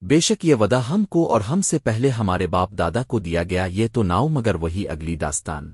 بے شک یہ ودا ہم کو اور ہم سے پہلے ہمارے باپ دادا کو دیا گیا، یہ تو ناؤ مگر وہی اگلی داستان۔